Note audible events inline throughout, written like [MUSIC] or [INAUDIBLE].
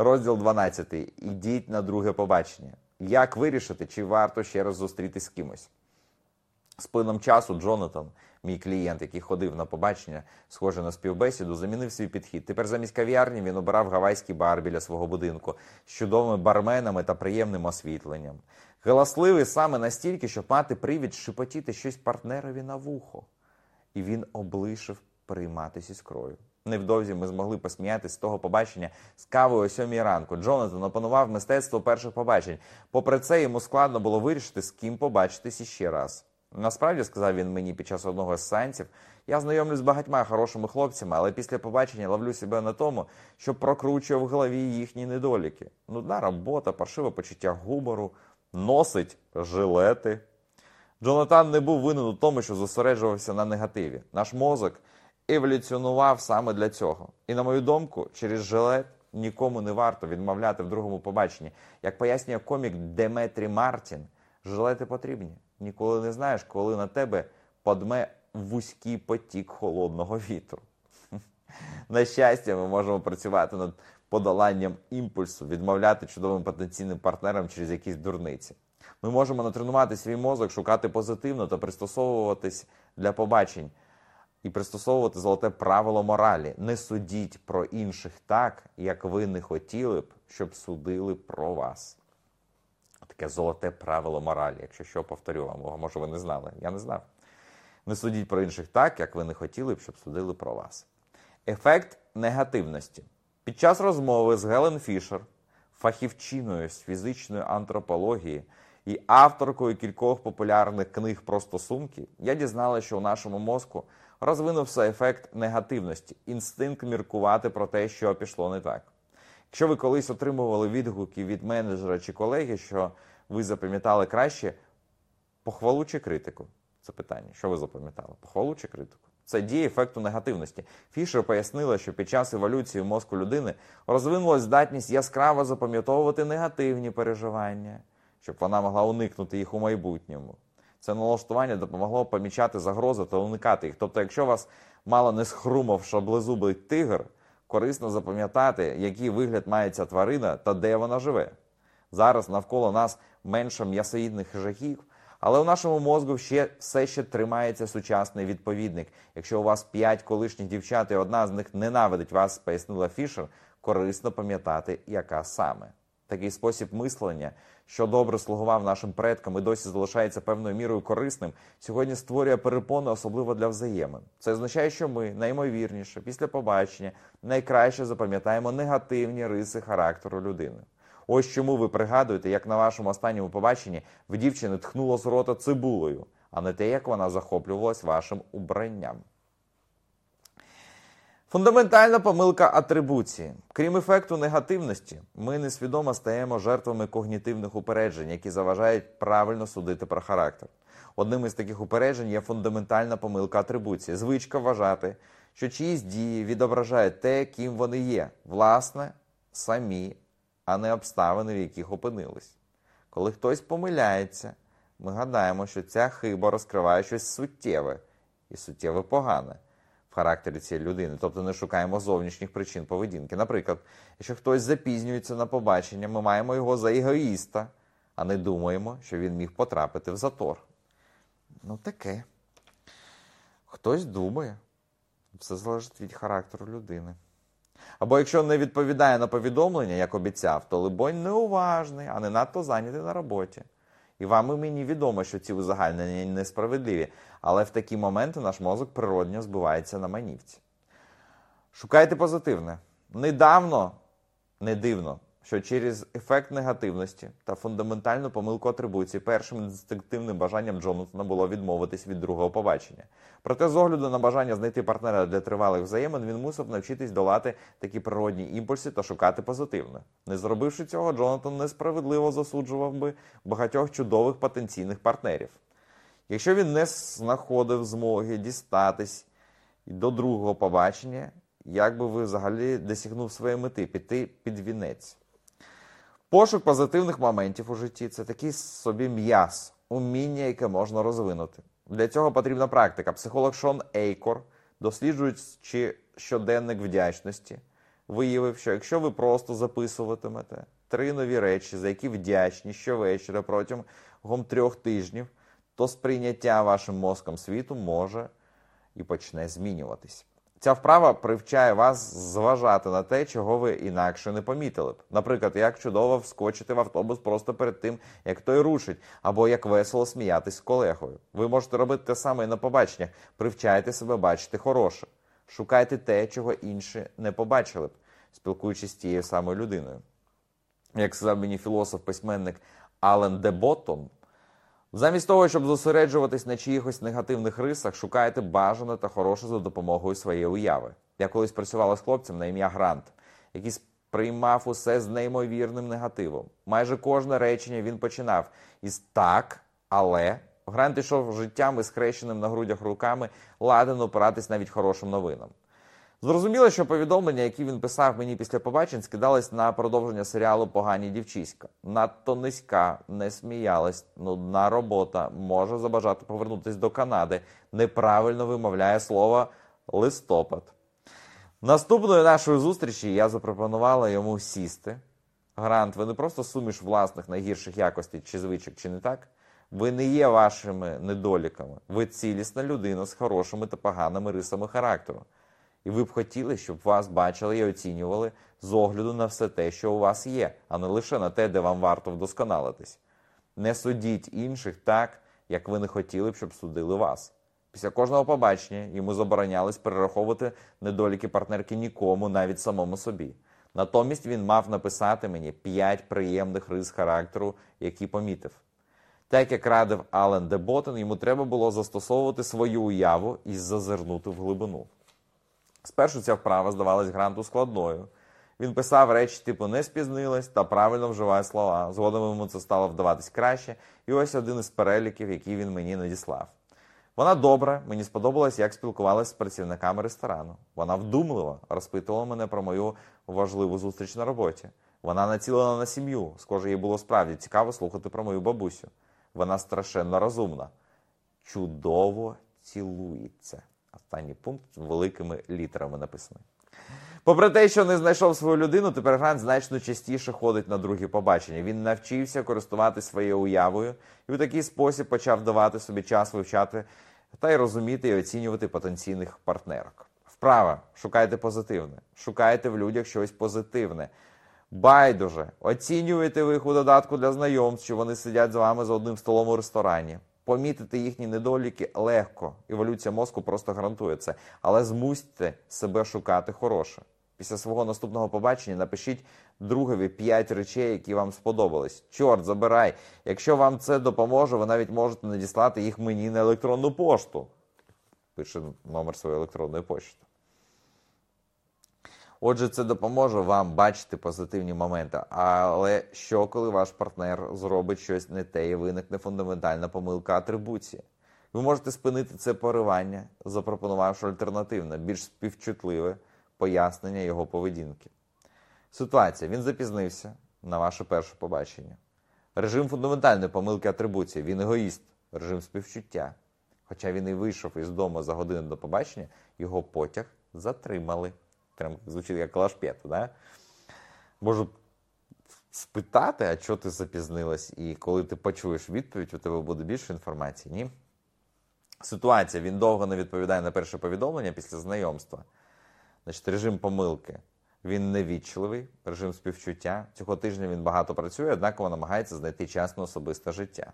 Розділ 12. Ідіть на друге побачення. Як вирішити, чи варто ще раз зустрітись з кимось? З плином часу Джонатан, мій клієнт, який ходив на побачення, схоже на співбесіду, замінив свій підхід. Тепер замість кав'ярні він обирав гавайський бар біля свого будинку з чудовими барменами та приємним освітленням. Галасливий саме настільки, щоб мати привід шепотіти щось партнерові на вухо. І він облишив перейматися іскрою. Невдовзі ми змогли посміятися з того побачення з кавою о сьомій ранку. Джонатан опанував мистецтво перших побачень. Попри це, йому складно було вирішити, з ким побачитись іще раз. Насправді, сказав він мені під час одного з сеансів, я знайомлюсь з багатьма хорошими хлопцями, але після побачення ловлю себе на тому, що прокручую в голові їхні недоліки. Нудна робота, паршиве почуття гумору, носить жилети. Джонатан не був винен у тому, що зосереджувався на негативі. Наш мозок еволюціонував саме для цього. І, на мою думку, через жилет нікому не варто відмовляти в другому побаченні. Як пояснює комік Деметрі Мартін, жилети потрібні. Ніколи не знаєш, коли на тебе подме вузький потік холодного вітру. [LAUGHS] На щастя, ми можемо працювати над подоланням імпульсу, відмовляти чудовим потенційним партнерам через якісь дурниці. Ми можемо натренувати свій мозок, шукати позитивно та пристосовуватись для побачень і пристосовувати золоте правило моралі. Не судіть про інших так, як ви не хотіли б, щоб судили про вас. Таке золоте правило моралі. Якщо що, повторю вам, може ви не знали. Я не знав. Не судіть про інших так, як ви не хотіли б, щоб судили про вас. Ефект негативності. Під час розмови з Гелен Фішер, фахівчиною з фізичної антропології і авторкою кількох популярних книг про стосунки, я дізналася, що у нашому мозку розвинувся ефект негативності, інстинкт міркувати про те, що пішло не так. Якщо ви колись отримували відгуки від менеджера чи колеги, що ви запам'ятали краще, похвалу чи критику? Це питання. Що ви запам'ятали? Похвалу чи критику? Це дія ефекту негативності. Фішер пояснила, що під час еволюції мозку людини розвинулася здатність яскраво запам'ятовувати негативні переживання, щоб вона могла уникнути їх у майбутньому. Це налаштування допомогло помічати загрози та уникати їх. Тобто, якщо вас мало не схрумав шаблезубий тигр, корисно запам'ятати, який вигляд має ця тварина та де вона живе. Зараз навколо нас менше м'ясоїдних хижаків, але у нашому мозку ще все ще тримається сучасний відповідник. Якщо у вас п'ять колишніх дівчат і одна з них ненавидить вас, пояснила Фішер, корисно пам'ятати, яка саме. Такий спосіб мислення, що добре слугував нашим предкам і досі залишається певною мірою корисним, сьогодні створює перепони, особливо для взаємин. Це означає, що ми наймовірніше після побачення найкраще запам'ятаємо негативні риси характеру людини. Ось чому ви пригадуєте, як на вашому останньому побаченні в дівчини тхнуло з рота цибулею, а не те, як вона захоплювалась вашим убранням. Фундаментальна помилка атрибуції. Крім ефекту негативності, ми несвідомо стаємо жертвами когнітивних упереджень, які заважають правильно судити про характер. Одним із таких упереджень є фундаментальна помилка атрибуції. Звичка вважати, що чиїсь дії відображають те, ким вони є, власне, самі, а не обставини, в яких опинились. Коли хтось помиляється, ми гадаємо, що ця хиба розкриває щось суттєве і суттєве погане характері цієї людини, тобто не шукаємо зовнішніх причин поведінки. Наприклад, якщо хтось запізнюється на побачення, ми маємо його за егоїста, а не думаємо, що він міг потрапити в затор. Ну, таке. Хтось думає. Все залежить від характеру людини. Або якщо не відповідає на повідомлення, як обіцяв, то, либонь, неуважний, а не надто зайнятий на роботі. І вам і мені відомо, що ці узагальнення несправедливі, але в такі моменти наш мозок природньо збивається на манівці. Шукайте позитивне. Недавно, не дивно, що через ефект негативності та фундаментальну помилку атрибуції першим інстинктивним бажанням Джонатана було відмовитись від другого побачення. Проте, з огляду на бажання знайти партнера для тривалих взаємин, він мусив навчитись долати такі природні імпульси та шукати позитивне. Не зробивши цього, Джонатан несправедливо засуджував би багатьох чудових потенційних партнерів. Якщо він не знаходив змоги дістатись до другого побачення, як би ви взагалі досягнув своєї мети піти під вінець. Пошук позитивних моментів у житті це такий собі м'яс, уміння, яке можна розвинути. Для цього потрібна практика. Психолог Шон Ейкор, досліджуючи щоденник вдячності, виявив, що якщо ви просто записуватимете три нові речі, за які вдячні щовечора протягом трьох тижнів, то сприйняття вашим мозком світу може і почне змінюватись. Ця вправа привчає вас зважати на те, чого ви інакше не помітили б. Наприклад, як чудово вскочити в автобус просто перед тим, як той рушить, або як весело сміятись з колегою. Ви можете робити те саме і на побаченнях. Привчайте себе бачити хороше. Шукайте те, чого інші не побачили б, спілкуючись з тією самою людиною. Як сказав мені філософ-письменник Ален де Боттон, Замість того, щоб зосереджуватись на чиїхось негативних рисах, шукайте бажане та хороше за допомогою своєї уяви. Я колись працювала з хлопцем на ім'я Грант, який сприймав усе з неймовірним негативом. Майже кожне речення він починав із так, але Грант ішов життям із хрещеним на грудях руками, ладен опиратись навіть хорошим новинам. Зрозуміло, що повідомлення, які він писав мені після побачень, скидались на продовження серіалу Погані дівчиська. Надто низька, не сміялась, нудна робота, може забажати повернутися до Канади. Неправильно вимовляє слово листопад. Наступної нашої зустрічі я запропонувала йому сісти. Грант, ви не просто суміш власних найгірших якостей чи звичок, чи не так? Ви не є вашими недоліками. Ви цілісна людина з хорошими та поганими рисами характеру. І ви б хотіли, щоб вас бачили і оцінювали з огляду на все те, що у вас є, а не лише на те, де вам варто вдосконалитись. Не судіть інших так, як ви не хотіли б, щоб судили вас. Після кожного побачення йому заборонялось перераховувати недоліки партнерки нікому, навіть самому собі. Натомість він мав написати мені п'ять приємних рис характеру, які помітив. Так як радив Ален Деботен, йому треба було застосовувати свою уяву і зазирнути в глибину. Спершу ця вправа здавалась гранту складною. Він писав речі, типу не спізнилась та правильно вживає слова. Згодом йому це стало вдаватись краще, і ось один із переліків, який він мені надіслав. Вона добра, мені сподобалось, як спілкувалася з працівниками ресторану. Вона вдумлива, розпитувала мене про мою важливу зустріч на роботі. Вона націлена на сім'ю. Схоже, їй було справді цікаво слухати про мою бабусю. Вона страшенно розумна, чудово цілується. Останній пункт великими літерами написаний. Попри те, що не знайшов свою людину, тепер Грант значно частіше ходить на другі побачення. Він навчився користуватися своєю уявою і в такий спосіб почав давати собі час вивчати та й розуміти і оцінювати потенційних партнерок. Вправа, шукайте позитивне, шукайте в людях щось позитивне. Байдуже, оцінюєте ви їх у додатку для знайомств, що вони сидять з вами за одним столом у ресторані. Помітити їхні недоліки легко. Еволюція мозку просто гарантує це. Але змусьте себе шукати хороше. Після свого наступного побачення напишіть другові 5 речей, які вам сподобались. Чорт, забирай. Якщо вам це допоможе, ви навіть можете надіслати їх мені на електронну пошту. Пише номер своєї електронної пошти. Отже, це допоможе вам бачити позитивні моменти. Але що, коли ваш партнер зробить щось не те і виникне фундаментальна помилка атрибуції? Ви можете спинити це поривання, запропонувавши альтернативне, більш співчутливе пояснення його поведінки. Ситуація. Він запізнився на ваше перше побачення. Режим фундаментальної помилки атрибуції. Він егоїст, режим співчуття. Хоча він і вийшов із дому за годину до побачення, його потяг затримали. Прям звучить як лашпет, да? Можу спитати, а чого ти запізнилась, і коли ти почуєш відповідь, у тебе буде більше інформації, ні? Ситуація. Він довго не відповідає на перше повідомлення після знайомства. Значить, режим помилки. Він невічливий, режим співчуття. Цього тижня він багато працює, однаково намагається знайти час на особисте життя.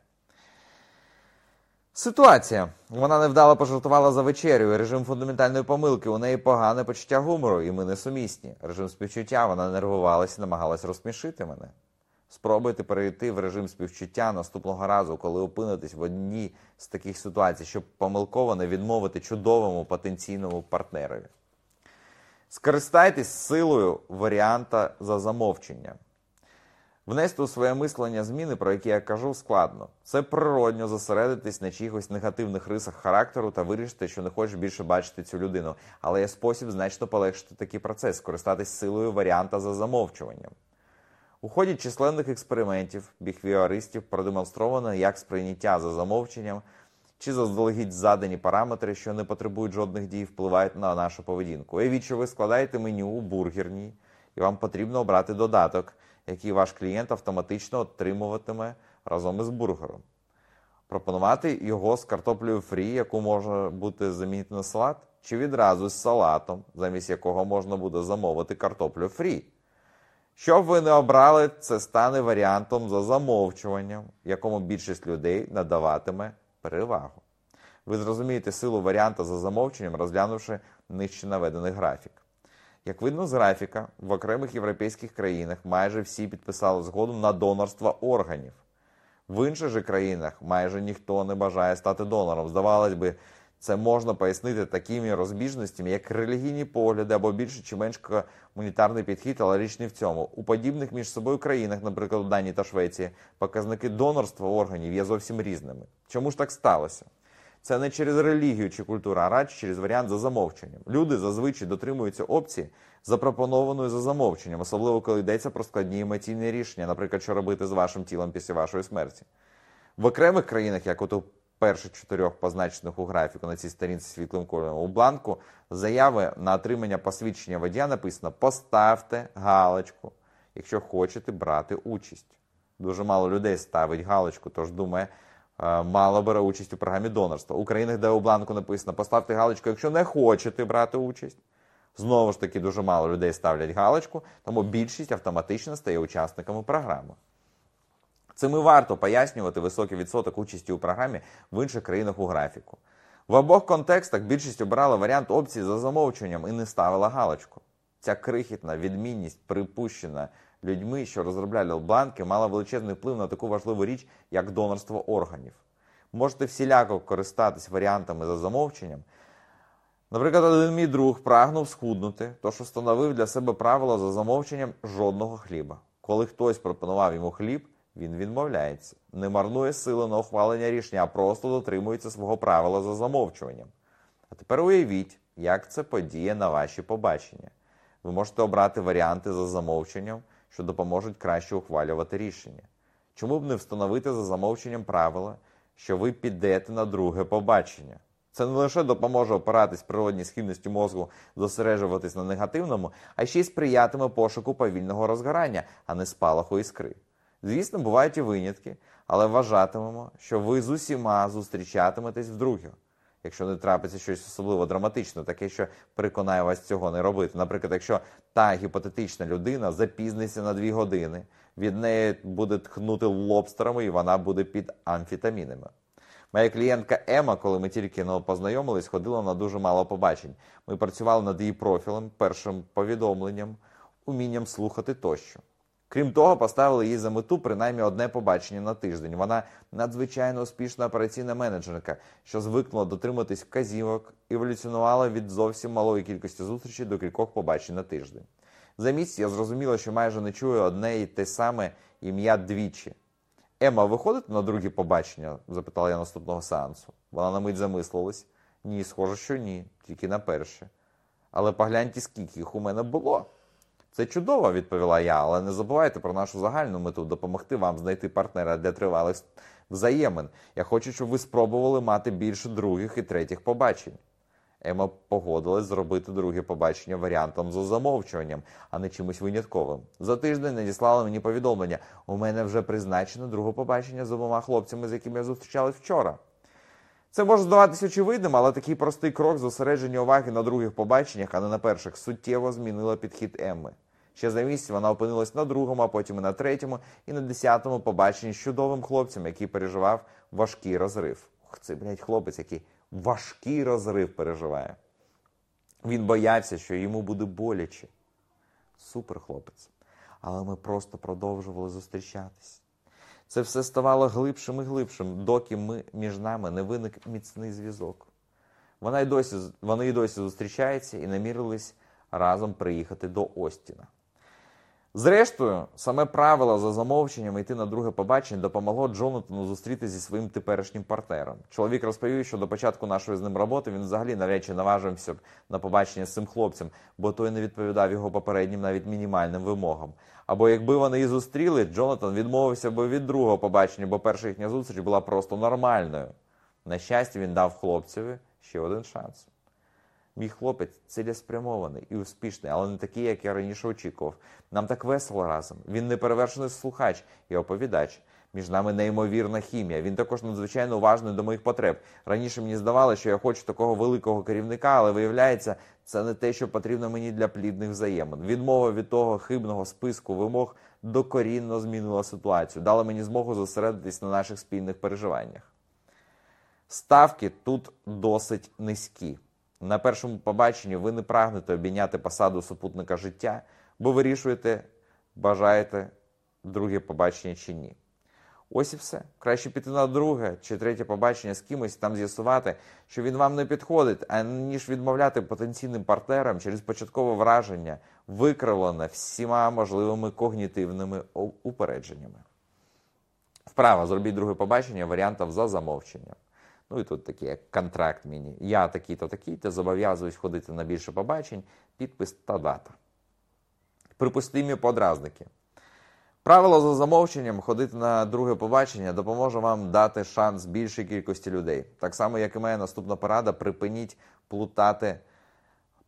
Ситуація. Вона невдало пожартувала за вечерю. Режим фундаментальної помилки. У неї погане почуття гумору, і ми несумісні. Режим співчуття. Вона нервувалася намагалась розсмішити мене. Спробуйте перейти в режим співчуття наступного разу, коли опинитесь в одній з таких ситуацій, щоб помилково не відмовити чудовому потенційному партнерові. Скористайтесь силою варіанта за замовченням. Внести у своє мислення зміни, про які я кажу, складно. Це природньо зосередитись на чиїхось негативних рисах характеру та вирішити, що не хочеш більше бачити цю людину. Але є спосіб значно полегшити такий процес, скористатись силою варіанта за замовчуванням. У ході численних експериментів біхвіористів продемонстровано, як сприйняття за замовченням чи заздалегідь задані параметри, що не потребують жодних дій, впливають на нашу поведінку. Уявіть, що ви складаєте меню у бургерній, і вам потрібно обрати додаток, який ваш клієнт автоматично отримуватиме разом із бургером. Пропонувати його з картоплею фрі, яку може бути замінити на салат, чи відразу з салатом, замість якого можна буде замовити картоплю фрі. Щоб ви не обрали, це стане варіантом за замовчуванням, якому більшість людей надаватиме перевагу. Ви зрозумієте силу варіанта за замовченням, розглянувши нижче наведений графік. Як видно з графіка, в окремих європейських країнах майже всі підписали згоду на донорство органів. В інших же країнах майже ніхто не бажає стати донором. Здавалось би, це можна пояснити такими розбіжностями, як релігійні погляди або більше чи менш комунітарний підхід, але річ не в цьому. У подібних між собою країнах, наприклад, у Данії та Швеції, показники донорства органів є зовсім різними. Чому ж так сталося? Це не через релігію чи культуру, а радше через варіант за замовченням. Люди зазвичай дотримуються опції, запропонованої за замовченням, особливо коли йдеться про складні емоційні рішення, наприклад, що робити з вашим тілом після вашої смерті. В окремих країнах, як от у перших чотирьох позначених у графіку на цій сторінці світлим кольором, у бланку заяви на отримання посвідчення водія написано Поставте галочку, якщо хочете брати участь. Дуже мало людей ставить галочку, тож думає, е, мало бере участь у програмі донорства. У країнах, де у бланку написано Поставте галочку, якщо не хочете брати участь. Знову ж таки, дуже мало людей ставлять галочку, тому більшість автоматично стає учасниками програми. Цим і варто пояснювати високий відсоток участі у програмі в інших країнах у графіку. В обох контекстах більшість обирала варіант опції за замовчуванням і не ставила галочку. Ця крихітна відмінність, припущена людьми, що розробляли бланки, мала величезний вплив на таку важливу річ, як донорство органів. Можете всіляко користатись варіантами за замовченням. Наприклад, один мій друг прагнув схуднути, тож установив для себе правило за замовченням жодного хліба. Коли хтось пропонував йому хліб, він відмовляється, не марнує сили на ухвалення рішення, а просто дотримується свого правила за замовчуванням. А тепер уявіть, як це подіє на ваші побачення. Ви можете обрати варіанти за замовченням, що допоможуть краще ухвалювати рішення. Чому б не встановити за замовченням правила, що ви підете на друге побачення? Це не лише допоможе опиратись природній схильності мозку зосереджуватись на негативному, а ще й сприятиме пошуку повільного розгорання, а не спалаху іскри. Звісно, бувають і винятки, але вважатимемо, що ви з усіма зустрічатиметесь вдруге. Якщо не трапиться щось особливо драматичне, таке, що переконає вас цього не робити. Наприклад, якщо та гіпотетична людина запізниться на дві години, від неї буде тхнути лобстерами і вона буде під амфітамінами. Моя клієнтка Ема, коли ми тільки ну, познайомились, ходила на дуже мало побачень. Ми працювали над її профілем, першим повідомленням, умінням слухати тощо. Крім того, поставили їй за мету принаймні одне побачення на тиждень. Вона надзвичайно успішна операційна менеджерка, що звикла дотриматись вказівок, еволюціонувала від зовсім малої кількості зустрічей до кількох побачень на тиждень. За місяць я зрозуміла, що майже не чую одне і те саме ім'я двічі. Ема, виходите на друге побачення? запитала я наступного сеансу. Вона на мить замислилась. Ні, схоже, що ні, тільки на перше. Але погляньте, скільки їх у мене було. Це чудово, відповіла я, але не забувайте про нашу загальну мету допомогти вам знайти партнера для тривалих взаємин. Я хочу, щоб ви спробували мати більше других і третіх побачень. Ема погодилась зробити друге побачення варіантом за замовчуванням, а не чимось винятковим. За тиждень надіслала мені повідомлення: у мене вже призначено друге побачення з обома хлопцями, з якими я зустрічалась вчора. Це може здаватися очевидним, але такий простий крок зосередження уваги на других побаченнях, а не на перших, суттєво змінила підхід Емми. Ще за місяць вона опинилась на другому, а потім і на третьому, і на десятому побаченні з чудовим хлопцем, який переживав важкий розрив. Ух, це, блядь, хлопець, який важкий розрив переживає. Він боявся, що йому буде боляче. Супер хлопець. Але ми просто продовжували зустрічатись. Це все ставало глибшим і глибшим, доки ми між нами не виник міцний зв'язок. Вона й досі, вони й досі зустрічаються і намірились разом приїхати до Остіна. Зрештою, саме правило за замовченням йти на друге побачення допомогло Джонатану зустрітися зі своїм теперішнім партнером. Чоловік розповів, що до початку нашої з ним роботи він взагалі навряд чи наважився б на побачення з цим хлопцем, бо той не відповідав його попереднім навіть мінімальним вимогам. Або якби вони і зустріли, Джонатан відмовився би від другого побачення, бо перша їхня зустріч була просто нормальною. На щастя, він дав хлопцеві ще один шанс. Мій хлопець цілеспрямований і успішний, але не такий, як я раніше очікував. Нам так весело разом. Він неперевершений слухач і оповідач. Між нами неймовірна хімія. Він також надзвичайно уважний до моїх потреб. Раніше мені здавалося, що я хочу такого великого керівника, але виявляється, це не те, що потрібно мені для плідних взаємин. Відмова від того хибного списку вимог докорінно змінила ситуацію, дала мені змогу зосередитись на наших спільних переживаннях. Ставки тут досить низькі. На першому побаченні ви не прагнете обійняти посаду супутника життя, бо вирішуєте, бажаєте друге побачення чи ні. Ось і все. Краще піти на друге чи третє побачення з кимось, там з'ясувати, що він вам не підходить, аніж відмовляти потенційним партнерам через початкове враження, викривлене всіма можливими когнітивними упередженнями. Вправо зробіть друге побачення варіантів за замовченням. Ну і тут такий як контракт міні. Я такий-то такий-то зобов'язуюсь ходити на більше побачень, підпис та дата. Припустимі подразники. Правило за замовченням ходити на друге побачення допоможе вам дати шанс більшій кількості людей. Так само, як і моя наступна порада, припиніть плутати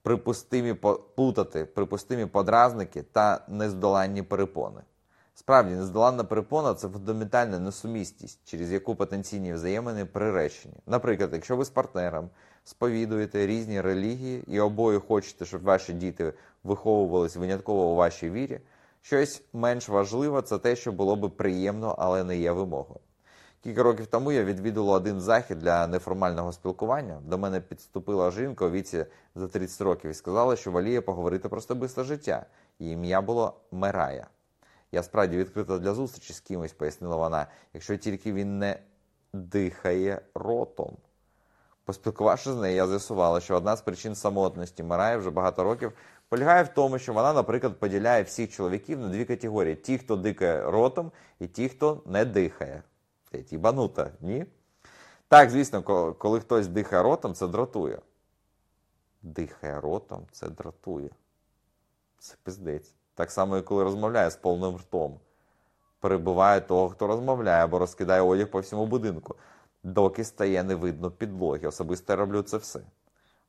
припустимі плутати припустимі подразники та нездоланні перепони. Справді, нездоланна перепона це фундаментальна несумісність, через яку потенційні взаємини приречені. Наприклад, якщо ви з партнером сповідуєте різні релігії і обоє хочете, щоб ваші діти виховувались винятково у вашій вірі, щось менш важливе це те, що було би приємно, але не є вимогою. Кілька років тому я відвідував один захід для неформального спілкування. До мене підступила жінка у віці за 30 років і сказала, що воліє поговорити про особисте життя. Її ім'я було Мерая. Я справді відкрита для зустрічі з кимось, пояснила вона, якщо тільки він не дихає ротом. Поспілкувавшись з нею, я з'ясувала, що одна з причин самотності Марає вже багато років полягає в тому, що вона, наприклад, поділяє всіх чоловіків на дві категорії: ті, хто дихає ротом, і ті, хто не дихає. Ті банута, ні? Так, звісно, коли хтось дихає ротом, це дратує. Дихає ротом, це дратує. Це пиздець. Так само, і коли розмовляє з повним ртом. Перебуває того, хто розмовляє або розкидає одяг по всьому будинку, доки стає не видно підлоги. Особисто я роблю це все.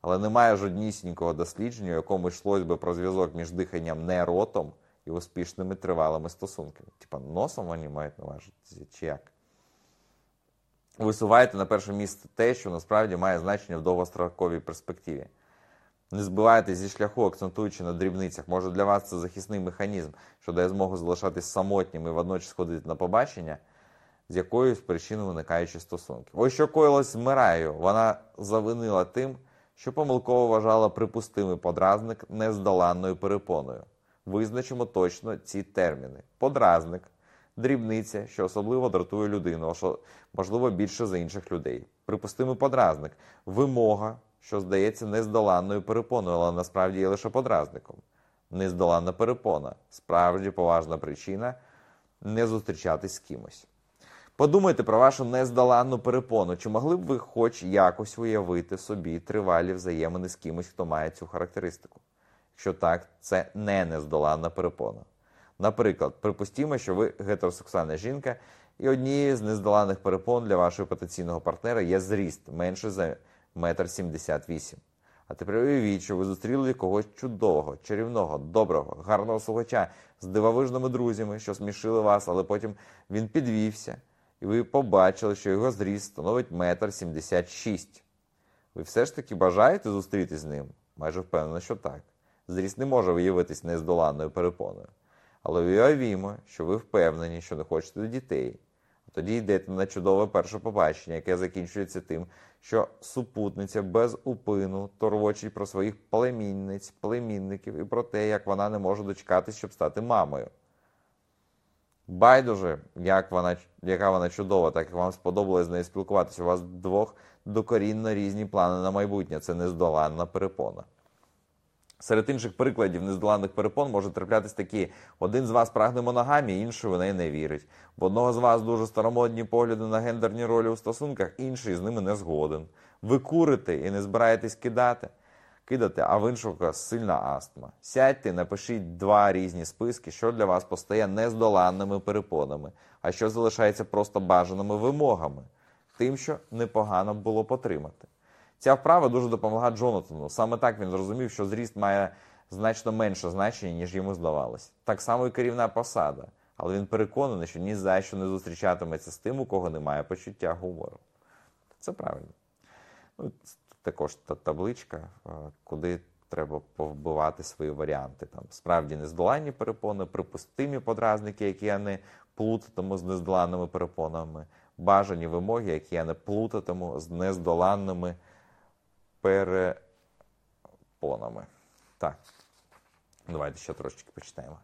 Але немає жоднісінького дослідження, у якому йшлось би про зв'язок між диханням не ротом і успішними тривалими стосунками. Типа носом вони мають на увазі, чи як? Висуваєте на перше місце те, що насправді має значення в довгостроковій перспективі. Не збивайтесь зі шляху, акцентуючи на дрібницях. Може для вас це захисний механізм, що дає змогу залишатись самотнім і водночас ходити на побачення, з якоюсь причиною виникаючи стосунки. Ось що коїлось з. Вона завинила тим, що помилково вважала припустимий подразник нездоланною перепоною. Визначимо точно ці терміни: подразник, дрібниця, що особливо дратує людину, що можливо більше за інших людей. Припустимий подразник, вимога що здається нездоланною перепоною, але насправді є лише подразником. Нездоланна перепона справді поважна причина не зустрічатись з кимось. Подумайте про вашу нездоланну перепону, чи могли б ви хоч якось уявити собі тривалі взаємини з кимось, хто має цю характеристику? Якщо так, це не нездоланна перепона. Наприклад, припустімо, що ви гетеросексуальна жінка, і однією з нездоланних перепон для вашого потенційного партнера є зріст менше за метр сімдесят вісім. А тепер уявіть, що ви зустріли когось чудового, чарівного, доброго, гарного слухача з дивовижними друзями, що смішили вас, але потім він підвівся, і ви побачили, що його зріст становить метр сімдесят шість. Ви все ж таки бажаєте зустрітися з ним? Майже впевнено, що так. Зріст не може виявитись нездоланною перепоною. Але уявімо, що ви впевнені, що не хочете дітей. Тоді йдете на чудове перше побачення, яке закінчується тим, що супутниця без упину торвочить про своїх племінниць, племінників і про те, як вона не може дочекатись, щоб стати мамою. Байдуже, як вона, яка вона чудова, так як вам сподобалось з нею спілкуватися. У вас двох докорінно різні плани на майбутнє. Це нездоланна перепона. Серед інших прикладів нездоланних перепон може траплятись такі: один з вас прагне моногамії, інший в неї не вірить. В одного з вас дуже старомодні погляди на гендерні ролі у стосунках, інший з ними не згоден. Ви курите і не збираєтесь кидати, кидати, а в іншого сильна астма. Сядьте, напишіть два різні списки, що для вас постає нездоланними перепонами, а що залишається просто бажаними вимогами. тим, що непогано було потримати. Ця вправа дуже допомогла Джонатану. Саме так він зрозумів, що зріст має значно менше значення, ніж йому здавалось. Так само і керівна посада. Але він переконаний, що ні за що не зустрічатиметься з тим, у кого немає почуття гумору. Це правильно. Ну, Також та табличка, куди треба повбивати свої варіанти. Там Справді нездоланні перепони, припустимі подразники, які я не плутатиму з нездоланними перепонами, бажані вимоги, які я не плутатиму з нездоланними перепонами. Так, давайте ще трошечки почитаємо.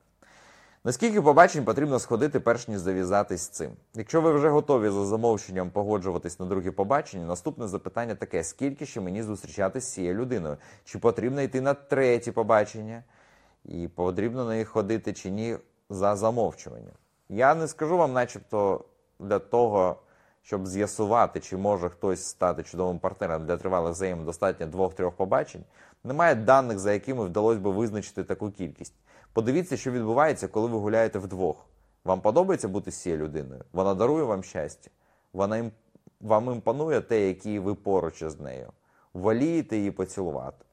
Наскільки побачень потрібно сходити, перш ніж зав'язатись з цим? Якщо ви вже готові за замовченням погоджуватись на друге побачення, наступне запитання таке: скільки ще мені зустрічатись з цією людиною? Чи потрібно йти на третє побачення? І потрібно на них ходити чи ні за замовчуванням? Я не скажу вам, начебто, для того, щоб з'ясувати, чи може хтось стати чудовим партнером для тривалих взаємин достатньо двох-трьох побачень. Немає даних, за якими вдалося би визначити таку кількість. Подивіться, що відбувається, коли ви гуляєте вдвох. Вам подобається бути з цією людиною? Вона дарує вам щастя. Вона ім... вам імпонує те, які ви поруч з нею. Волієте її поцілувати.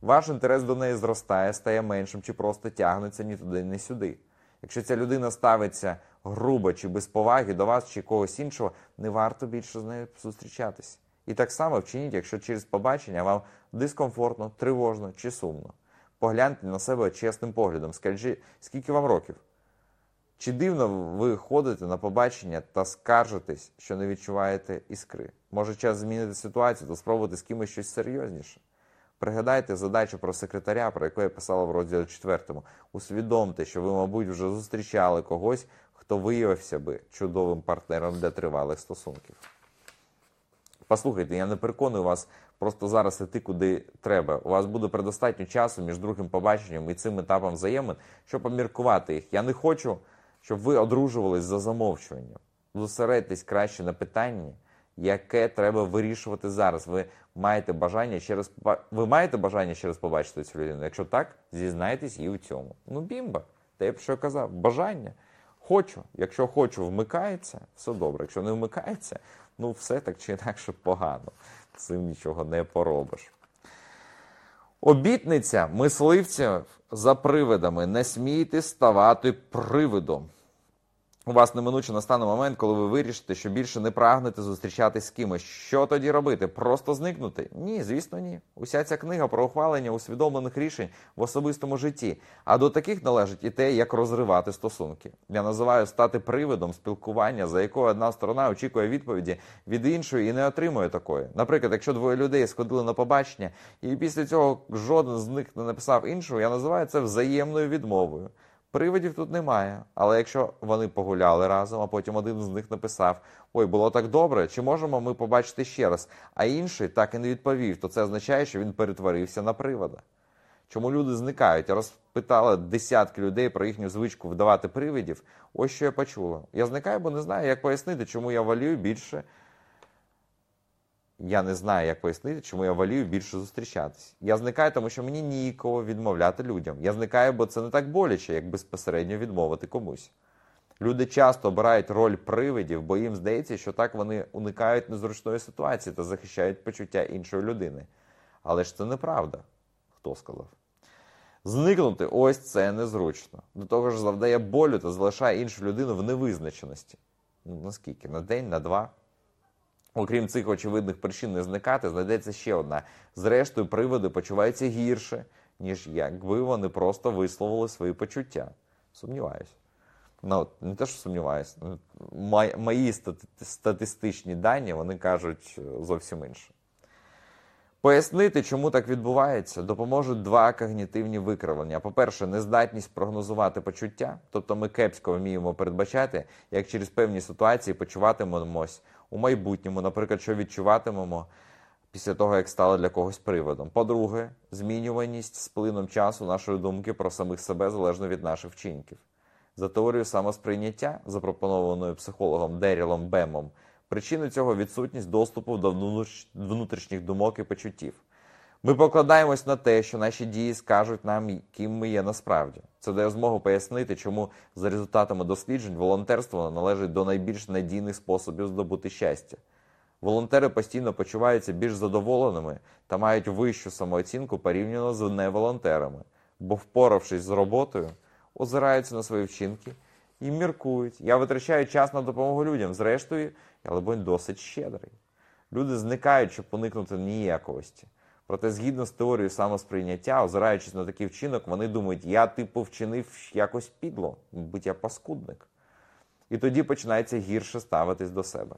Ваш інтерес до неї зростає, стає меншим чи просто тягнеться ні туди, ні сюди. Якщо ця людина ставиться грубо чи без поваги до вас чи когось іншого, не варто більше з нею зустрічатися. І так само вчиніть, якщо через побачення вам дискомфортно, тривожно чи сумно. Погляньте на себе чесним поглядом. Скажіть, скільки вам років? Чи дивно ви ходите на побачення та скаржитесь, що не відчуваєте іскри? Може час змінити ситуацію та спробувати з кимось щось серйозніше? Пригадайте задачу про секретаря, про яку я писала в розділі 4. Усвідомте, що ви, мабуть, вже зустрічали когось, хто виявився би чудовим партнером для тривалих стосунків. Послухайте, я не переконую вас просто зараз іти куди треба. У вас буде предостатньо часу між другим побаченням і цим етапом взаємин, щоб обміркувати їх. Я не хочу, щоб ви одружувались за замовчуванням. Зосередьтесь краще на питанні, яке треба вирішувати зараз. Ви маєте бажання ще раз ви маєте бажання ще раз побачити цю людину. Якщо так, зізнайтесь і у цьому. Ну, бімба. Та я що казав, бажання. Хочу. Якщо хочу, вмикається, все добре. Якщо не вмикається, ну все так чи інакше погано. Цим нічого не поробиш. Обітниця мисливців за привидами. Не смійте ставати привидом. У вас неминуче настане момент, коли ви вирішите, що більше не прагнете зустрічатись з кимось. Що тоді робити? Просто зникнути? Ні, звісно, ні. Уся ця книга про ухвалення усвідомлених рішень в особистому житті. А до таких належить і те, як розривати стосунки. Я називаю стати привидом спілкування, за якою одна сторона очікує відповіді від іншої і не отримує такої. Наприклад, якщо двоє людей сходили на побачення, і після цього жоден з них не написав іншого, я називаю це взаємною відмовою. Привидів тут немає, але якщо вони погуляли разом, а потім один з них написав: Ой, було так добре, чи можемо ми побачити ще раз? А інший так і не відповів, то це означає, що він перетворився на привода. Чому люди зникають? Я розпитала десятки людей про їхню звичку вдавати привидів. Ось що я почула. Я зникаю, бо не знаю, як пояснити, чому я валюю більше я не знаю, як пояснити, чому я волію більше зустрічатись. Я зникаю, тому що мені нікого відмовляти людям. Я зникаю, бо це не так боляче, як безпосередньо відмовити комусь. Люди часто обирають роль привидів, бо їм здається, що так вони уникають незручної ситуації та захищають почуття іншої людини. Але ж це неправда. Хто сказав? Зникнути ось це незручно. До того ж, завдає болю та залишає іншу людину в невизначеності. Ну, наскільки? На день, на два. Окрім цих очевидних причин не зникати, знайдеться ще одна. Зрештою, приводи почуваються гірше, ніж якби вони просто висловили свої почуття. Сумніваюся. Ну, не те, що сумніваюся. Мої статистичні дані вони кажуть зовсім інше. Пояснити, чому так відбувається, допоможуть два когнітивні викривлення. По-перше, нездатність прогнозувати почуття, тобто ми кепсько вміємо передбачати, як через певні ситуації почуватимемось у майбутньому, наприклад, що відчуватимемо після того, як стало для когось приводом. По-друге, змінюваність з плином часу нашої думки про самих себе залежно від наших вчинків. За теорією самосприйняття, запропонованою психологом Дерілом Бемом, причиною цього відсутність доступу до внутрішніх думок і почуттів. Ми покладаємось на те, що наші дії скажуть нам, ким ми є насправді. Це дає змогу пояснити, чому за результатами досліджень волонтерство належить до найбільш надійних способів здобути щастя. Волонтери постійно почуваються більш задоволеними та мають вищу самооцінку порівняно з неволонтерами, бо, впоравшись з роботою, озираються на свої вчинки і міркують. Я витрачаю час на допомогу людям. Зрештою, я, либонь, досить щедрий. Люди зникають, щоб уникнути ніяковості. Проте, згідно з теорією самосприйняття, озираючись на такий вчинок, вони думають, я типу вчинив якось підло, мабуть, я паскудник. І тоді починається гірше ставитись до себе.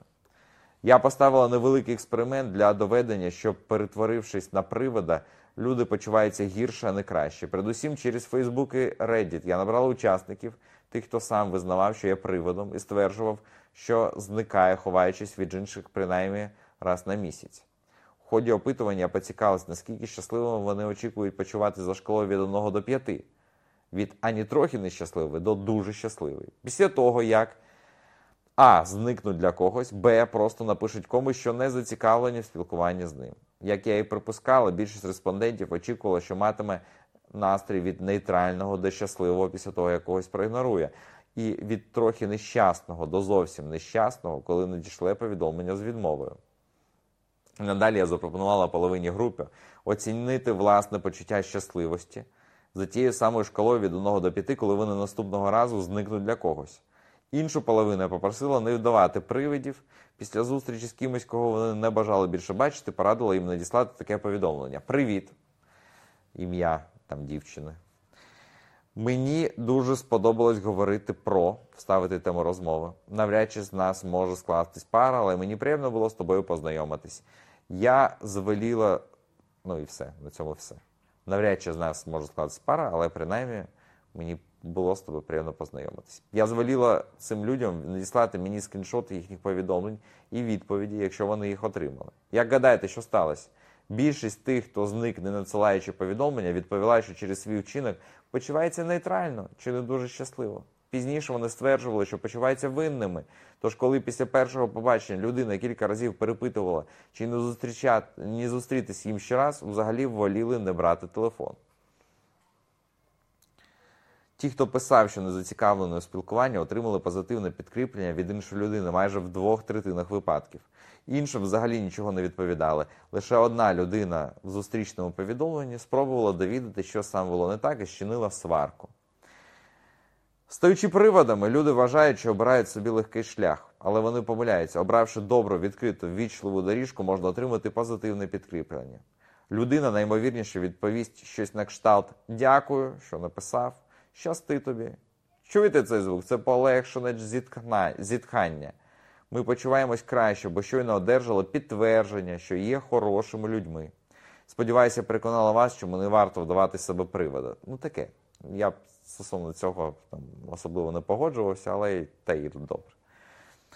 Я поставила невеликий експеримент для доведення, що, перетворившись на привода, люди почуваються гірше, а не краще. Передусім, через Facebook і Reddit я набрала учасників, тих, хто сам визнавав, що є приводом, і стверджував, що зникає, ховаючись від інших принаймні раз на місяць. Ході опитування поцікавилась, наскільки щасливими вони очікують почувати за школою від 1 до 5. Від ані трохи нещасливий до дуже щасливий. Після того, як А. Зникнуть для когось, Б. Просто напишуть комусь, що не зацікавлені в спілкуванні з ним. Як я і припускала, більшість респондентів очікувала, що матиме настрій від нейтрального до щасливого після того, як когось проігнорує, і від трохи нещасного до зовсім нещасного, коли надійшле повідомлення з відмовою. Надалі я запропонувала половині групи оцінити власне почуття щасливості за тією самою шкалою від 1 до 5, коли вони наступного разу зникнуть для когось. Іншу половину я попросила не вдавати привидів. Після зустрічі з кимось, кого вони не бажали більше бачити, порадила їм надіслати таке повідомлення: Привіт! Ім'я там дівчини. Мені дуже сподобалось говорити про вставити тему розмови. Навряд чи з нас може скластись пара, але мені приємно було з тобою познайомитись. Я звеліла, ну і все, на цьому все. Навряд чи з нас може скластись пара, але принаймні мені було з тобою приємно познайомитись. Я звеліла цим людям надіслати мені скріншоти їхніх повідомлень і відповіді, якщо вони їх отримали. Як гадаєте, що сталося? Більшість тих, хто зник, не надсилаючи повідомлення, відповіла, що через свій вчинок почувається нейтрально чи не дуже щасливо. Пізніше вони стверджували, що почуваються винними. Тож, коли після першого побачення людина кілька разів перепитувала, чи не зустрічати, не зустрітись їм ще раз, взагалі воліли не брати телефон. Ті, хто писав, що не зацікавлені у спілкуванні, отримали позитивне підкріплення від іншої людини майже в двох третинах випадків. Іншим взагалі нічого не відповідали. Лише одна людина в зустрічному повідомленні спробувала довідати, що сам було не так, і щинила сварку. Стаючи приводами, люди вважають, що обирають собі легкий шлях, але вони помиляються. Обравши добру, відкриту, ввічливу доріжку, можна отримати позитивне підкріплення. Людина наймовірніше відповість щось на кшталт Дякую, що написав, щасти тобі. Чуєте цей звук? Це полегшене зітхання. Ми почуваємось краще, бо щойно одержали підтвердження, що є хорошими людьми. Сподіваюся, переконала вас, що не варто вдавати себе привода. Ну таке. Я стосовно цього там, особливо не погоджувався, але та і добре.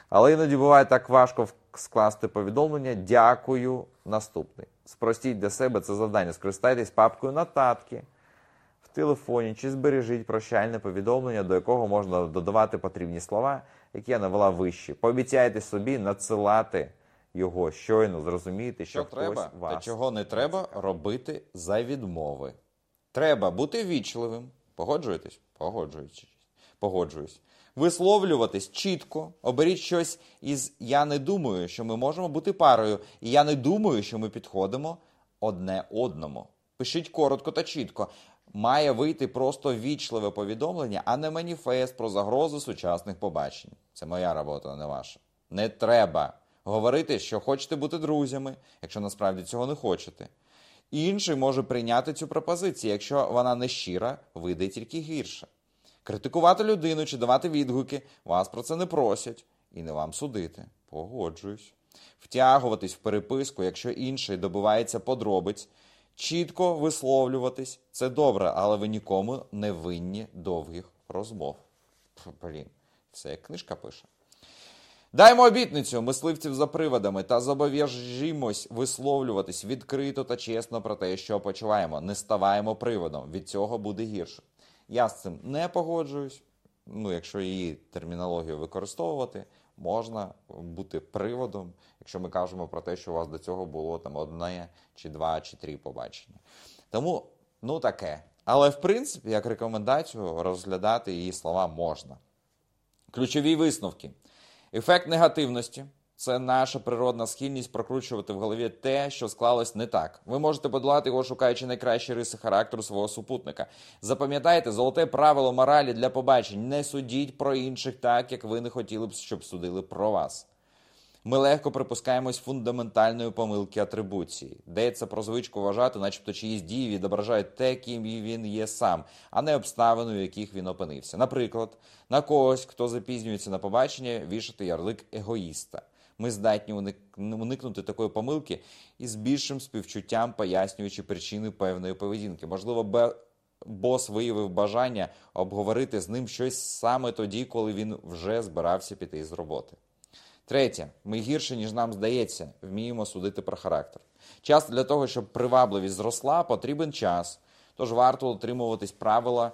Але іноді буває так важко скласти повідомлення. Дякую. Наступний. Спростіть для себе це завдання. Скористайтесь папкою нотатки в телефоні чи збережіть прощальне повідомлення, до якого можна додавати потрібні слова, які я навела вище. Пообіцяйте собі надсилати його щойно, зрозумієте, що, Що треба хтось вас та чого не треба робити за відмови. Треба бути вічливим. Погоджуєтесь? Погоджуюсь. Погоджуюсь. Висловлюватись чітко, оберіть щось із Я не думаю, що ми можемо бути парою, і я не думаю, що ми підходимо одне одному. Пишіть коротко та чітко. Має вийти просто вічливе повідомлення, а не маніфест про загрози сучасних побачень. Це моя робота, не ваша. Не треба говорити, що хочете бути друзями, якщо насправді цього не хочете. Інший може прийняти цю пропозицію, якщо вона не щира, вийде тільки гірше. Критикувати людину чи давати відгуки вас про це не просять і не вам судити. Погоджуюсь. Втягуватись в переписку, якщо інший добивається подробиць, чітко висловлюватись це добре, але ви нікому не винні довгих розмов. Блін, все як книжка пише. Даймо обітницю мисливців за приводами та зобов'яжімось висловлюватись відкрито та чесно про те, що почуваємо. Не ставаємо приводом. Від цього буде гірше. Я з цим не погоджуюсь. Ну, якщо її термінологію використовувати, можна бути приводом, якщо ми кажемо про те, що у вас до цього було там одне чи два чи три побачення. Тому, ну таке. Але в принципі, як рекомендацію розглядати її слова можна. Ключові висновки. Ефект негативності Це наша природна схильність прокручувати в голові те, що склалось не так. Ви можете подолати його, шукаючи найкращі риси характеру свого супутника. Запам'ятайте золоте правило моралі для побачень: не судіть про інших так, як ви не хотіли б, щоб судили про вас. Ми легко припускаємось фундаментальної помилки атрибуції. Йдеться про звичку вважати, начебто чиїсь дії відображають те, ким він є сам, а не обставини, у яких він опинився. Наприклад, на когось, хто запізнюється на побачення, вішати ярлик егоїста. Ми здатні уник- уникнути такої помилки із більшим співчуттям, пояснюючи причини певної поведінки. Можливо, бос виявив бажання обговорити з ним щось саме тоді, коли він вже збирався піти з роботи. Третє, ми гірше, ніж нам здається, вміємо судити про характер. Часто для того, щоб привабливість зросла, потрібен час. Тож варто утримуватись правила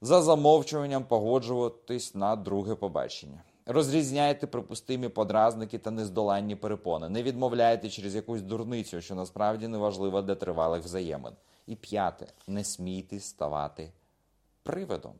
за замовчуванням погоджуватись на друге побачення. Розрізняйте припустимі подразники та нездоланні перепони. Не відмовляйте через якусь дурницю, що насправді не важлива для тривалих взаємин. І п'яте, не смійте ставати привидом.